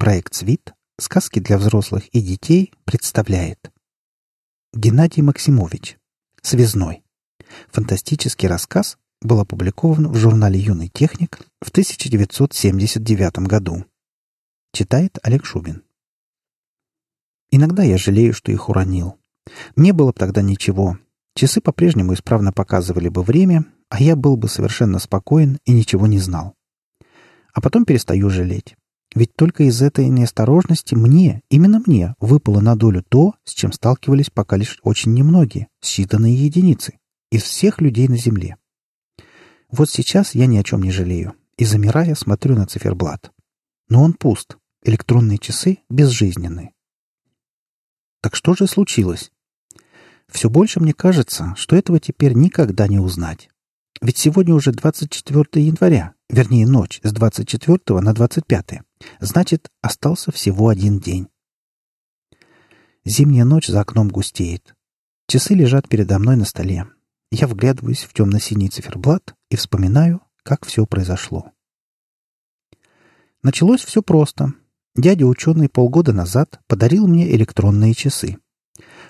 Проект «Свит. Сказки для взрослых и детей» представляет Геннадий Максимович. Связной. Фантастический рассказ был опубликован в журнале «Юный техник» в 1979 году. Читает Олег Шубин. Иногда я жалею, что их уронил. Не было бы тогда ничего. Часы по-прежнему исправно показывали бы время, а я был бы совершенно спокоен и ничего не знал. А потом перестаю жалеть. Ведь только из этой неосторожности мне, именно мне, выпало на долю то, с чем сталкивались пока лишь очень немногие, считанные единицы, из всех людей на Земле. Вот сейчас я ни о чем не жалею, и, замирая, смотрю на циферблат. Но он пуст, электронные часы безжизненны. Так что же случилось? Все больше мне кажется, что этого теперь никогда не узнать. Ведь сегодня уже 24 января, вернее ночь с 24 на 25. Значит, остался всего один день. Зимняя ночь за окном густеет. Часы лежат передо мной на столе. Я вглядываюсь в темно-синий циферблат и вспоминаю, как все произошло. Началось все просто. Дядя ученый полгода назад подарил мне электронные часы.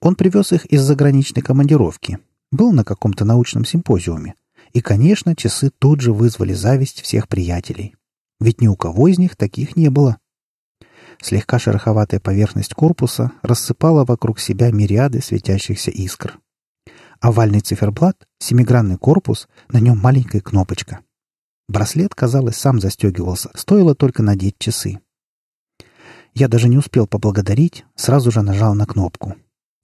Он привез их из заграничной командировки. Был на каком-то научном симпозиуме. И, конечно, часы тут же вызвали зависть всех приятелей. Ведь ни у кого из них таких не было. Слегка шероховатая поверхность корпуса рассыпала вокруг себя мириады светящихся искр. Овальный циферблат, семигранный корпус, на нем маленькая кнопочка. Браслет, казалось, сам застегивался, стоило только надеть часы. Я даже не успел поблагодарить, сразу же нажал на кнопку.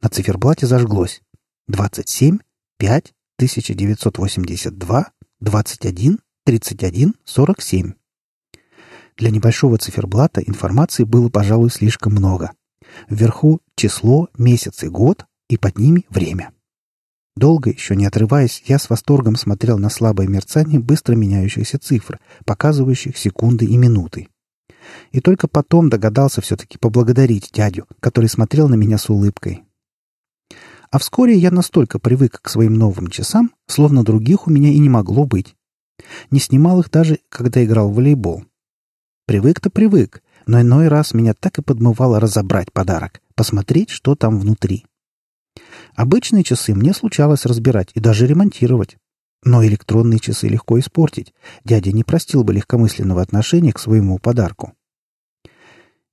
На циферблате зажглось. 27, 5, 1982, 21, 31, 47. Для небольшого циферблата информации было, пожалуй, слишком много. Вверху число, месяц и год, и под ними время. Долго, еще не отрываясь, я с восторгом смотрел на слабое мерцание быстро меняющихся цифр, показывающих секунды и минуты. И только потом догадался все-таки поблагодарить дядю, который смотрел на меня с улыбкой, а вскоре я настолько привык к своим новым часам, словно других у меня и не могло быть. Не снимал их даже, когда играл в волейбол. Привык-то привык, но иной раз меня так и подмывало разобрать подарок, посмотреть, что там внутри. Обычные часы мне случалось разбирать и даже ремонтировать. Но электронные часы легко испортить. Дядя не простил бы легкомысленного отношения к своему подарку.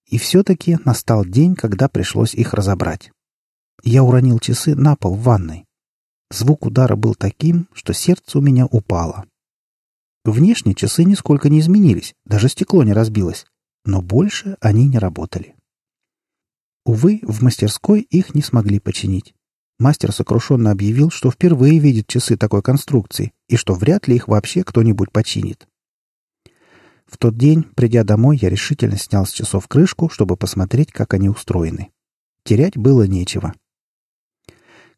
И все-таки настал день, когда пришлось их разобрать. Я уронил часы на пол в ванной. Звук удара был таким, что сердце у меня упало. Внешне часы нисколько не изменились, даже стекло не разбилось, но больше они не работали. Увы, в мастерской их не смогли починить. Мастер сокрушенно объявил, что впервые видит часы такой конструкции и что вряд ли их вообще кто-нибудь починит. В тот день, придя домой, я решительно снял с часов крышку, чтобы посмотреть, как они устроены. Терять было нечего.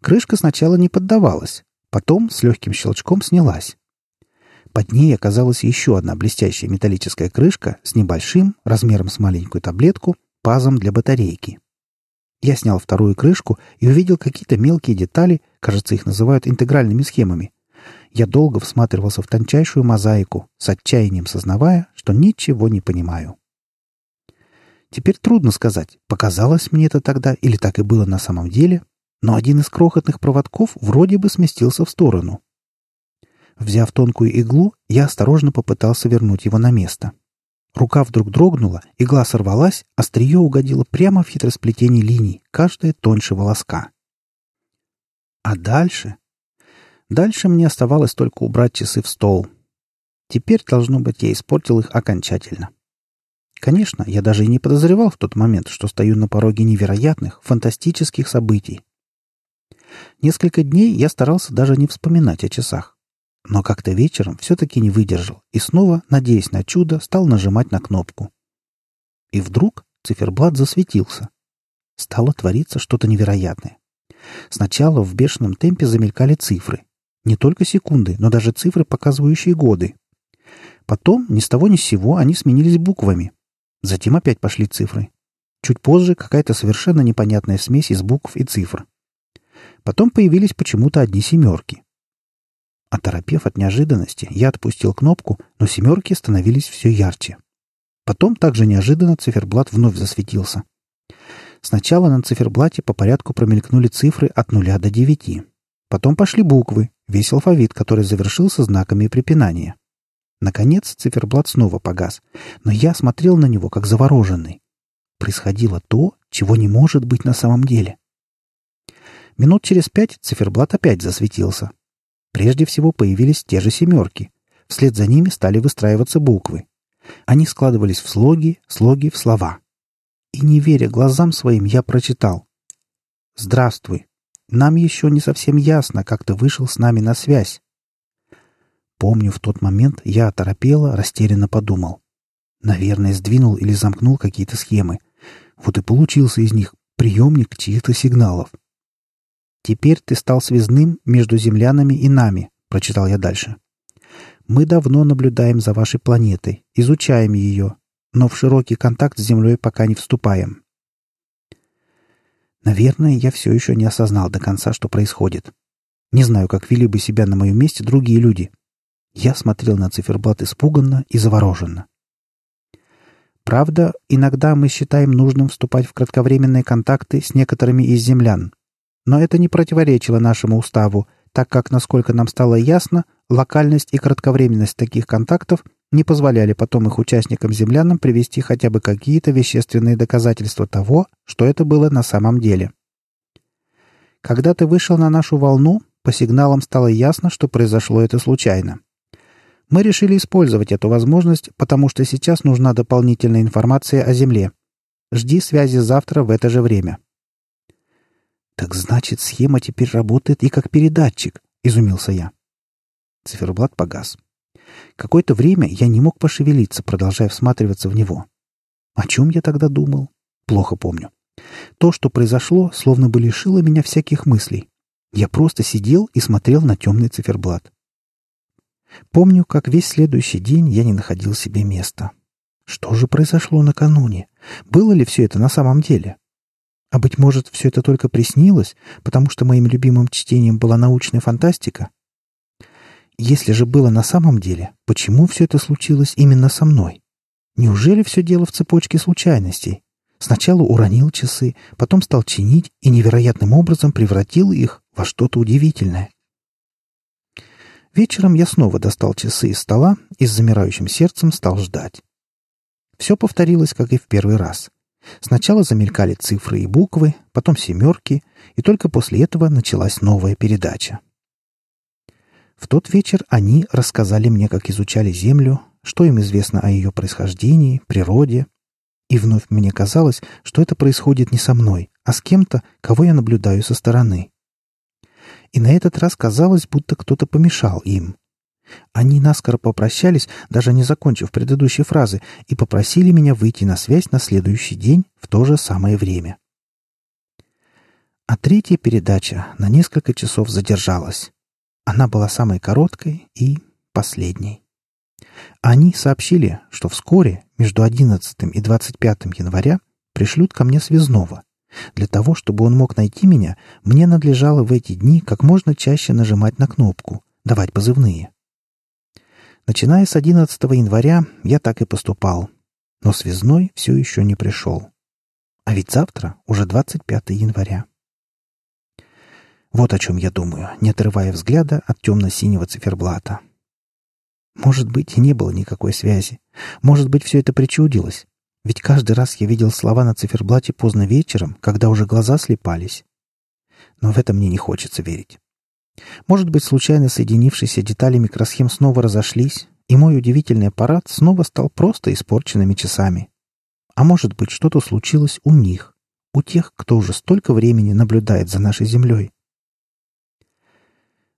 Крышка сначала не поддавалась, потом с легким щелчком снялась. Под ней оказалась еще одна блестящая металлическая крышка с небольшим, размером с маленькую таблетку, пазом для батарейки. Я снял вторую крышку и увидел какие-то мелкие детали, кажется, их называют интегральными схемами. Я долго всматривался в тончайшую мозаику, с отчаянием сознавая, что ничего не понимаю. Теперь трудно сказать, показалось мне это тогда или так и было на самом деле, но один из крохотных проводков вроде бы сместился в сторону. Взяв тонкую иглу, я осторожно попытался вернуть его на место. Рука вдруг дрогнула, игла сорвалась, острие угодило прямо в хитросплетение линий, каждая тоньше волоска. А дальше? Дальше мне оставалось только убрать часы в стол. Теперь, должно быть, я испортил их окончательно. Конечно, я даже и не подозревал в тот момент, что стою на пороге невероятных, фантастических событий. Несколько дней я старался даже не вспоминать о часах. Но как-то вечером все-таки не выдержал и снова, надеясь на чудо, стал нажимать на кнопку. И вдруг циферблат засветился. Стало твориться что-то невероятное. Сначала в бешеном темпе замелькали цифры. Не только секунды, но даже цифры, показывающие годы. Потом, ни с того ни с сего, они сменились буквами. Затем опять пошли цифры. Чуть позже какая-то совершенно непонятная смесь из букв и цифр. Потом появились почему-то одни семерки. Оторопев от неожиданности, я отпустил кнопку, но семерки становились все ярче. Потом также неожиданно циферблат вновь засветился. Сначала на циферблате по порядку промелькнули цифры от нуля до девяти. Потом пошли буквы, весь алфавит, который завершился знаками препинания. Наконец циферблат снова погас, но я смотрел на него как завороженный. Происходило то, чего не может быть на самом деле. Минут через пять циферблат опять засветился. Прежде всего появились те же семерки. Вслед за ними стали выстраиваться буквы. Они складывались в слоги, слоги в слова. И не веря глазам своим, я прочитал. «Здравствуй. Нам еще не совсем ясно, как ты вышел с нами на связь. Помню, в тот момент я оторопело, растерянно подумал. Наверное, сдвинул или замкнул какие-то схемы. Вот и получился из них приемник чьих-то сигналов. «Теперь ты стал связным между землянами и нами», — прочитал я дальше. «Мы давно наблюдаем за вашей планетой, изучаем ее, но в широкий контакт с Землей пока не вступаем». Наверное, я все еще не осознал до конца, что происходит. Не знаю, как вели бы себя на моем месте другие люди, я смотрел на циферблат испуганно и завороженно. Правда, иногда мы считаем нужным вступать в кратковременные контакты с некоторыми из землян. Но это не противоречило нашему уставу, так как, насколько нам стало ясно, локальность и кратковременность таких контактов не позволяли потом их участникам-землянам привести хотя бы какие-то вещественные доказательства того, что это было на самом деле. Когда ты вышел на нашу волну, по сигналам стало ясно, что произошло это случайно. Мы решили использовать эту возможность, потому что сейчас нужна дополнительная информация о Земле. Жди связи завтра в это же время. Так значит, схема теперь работает и как передатчик, изумился я. Циферблат погас. Какое-то время я не мог пошевелиться, продолжая всматриваться в него. О чем я тогда думал? Плохо помню. То, что произошло, словно бы лишило меня всяких мыслей. Я просто сидел и смотрел на темный циферблат. Помню, как весь следующий день я не находил себе места. Что же произошло накануне? Было ли все это на самом деле? А быть может, все это только приснилось, потому что моим любимым чтением была научная фантастика? Если же было на самом деле, почему все это случилось именно со мной? Неужели все дело в цепочке случайностей? Сначала уронил часы, потом стал чинить и невероятным образом превратил их во что-то удивительное. Вечером я снова достал часы из стола и с замирающим сердцем стал ждать. Все повторилось, как и в первый раз. Сначала замелькали цифры и буквы, потом семерки, и только после этого началась новая передача. В тот вечер они рассказали мне, как изучали Землю, что им известно о ее происхождении, природе. И вновь мне казалось, что это происходит не со мной, а с кем-то, кого я наблюдаю со стороны и на этот раз казалось, будто кто-то помешал им. Они наскоро попрощались, даже не закончив предыдущей фразы, и попросили меня выйти на связь на следующий день в то же самое время. А третья передача на несколько часов задержалась. Она была самой короткой и последней. Они сообщили, что вскоре, между 11 и 25 января, пришлют ко мне связного, для того, чтобы он мог найти меня, мне надлежало в эти дни как можно чаще нажимать на кнопку, давать позывные. Начиная с 11 января я так и поступал, но связной все еще не пришел. А ведь завтра уже 25 января. Вот о чем я думаю, не отрывая взгляда от темно-синего циферблата. Может быть, и не было никакой связи. Может быть, все это причудилось. Ведь каждый раз я видел слова на циферблате поздно вечером, когда уже глаза слепались. Но в это мне не хочется верить. Может быть, случайно соединившиеся детали микросхем снова разошлись, и мой удивительный аппарат снова стал просто испорченными часами. А может быть, что-то случилось у них, у тех, кто уже столько времени наблюдает за нашей Землей.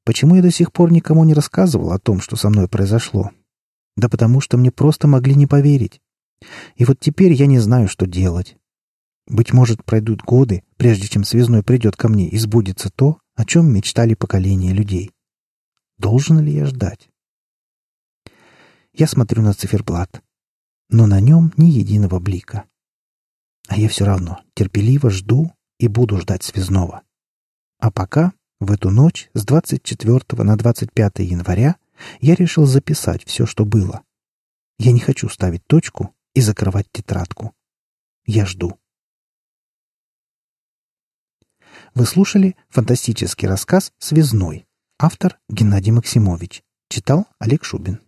Почему я до сих пор никому не рассказывал о том, что со мной произошло? Да потому что мне просто могли не поверить. И вот теперь я не знаю, что делать. Быть может, пройдут годы, прежде чем связной придет ко мне и сбудется то, о чем мечтали поколения людей. Должен ли я ждать? Я смотрю на циферблат, но на нем ни единого блика. А я все равно терпеливо жду и буду ждать связного. А пока, в эту ночь с 24 на 25 января, я решил записать все, что было. Я не хочу ставить точку, и закрывать тетрадку. Я жду. Вы слушали фантастический рассказ «Связной». Автор Геннадий Максимович. Читал Олег Шубин.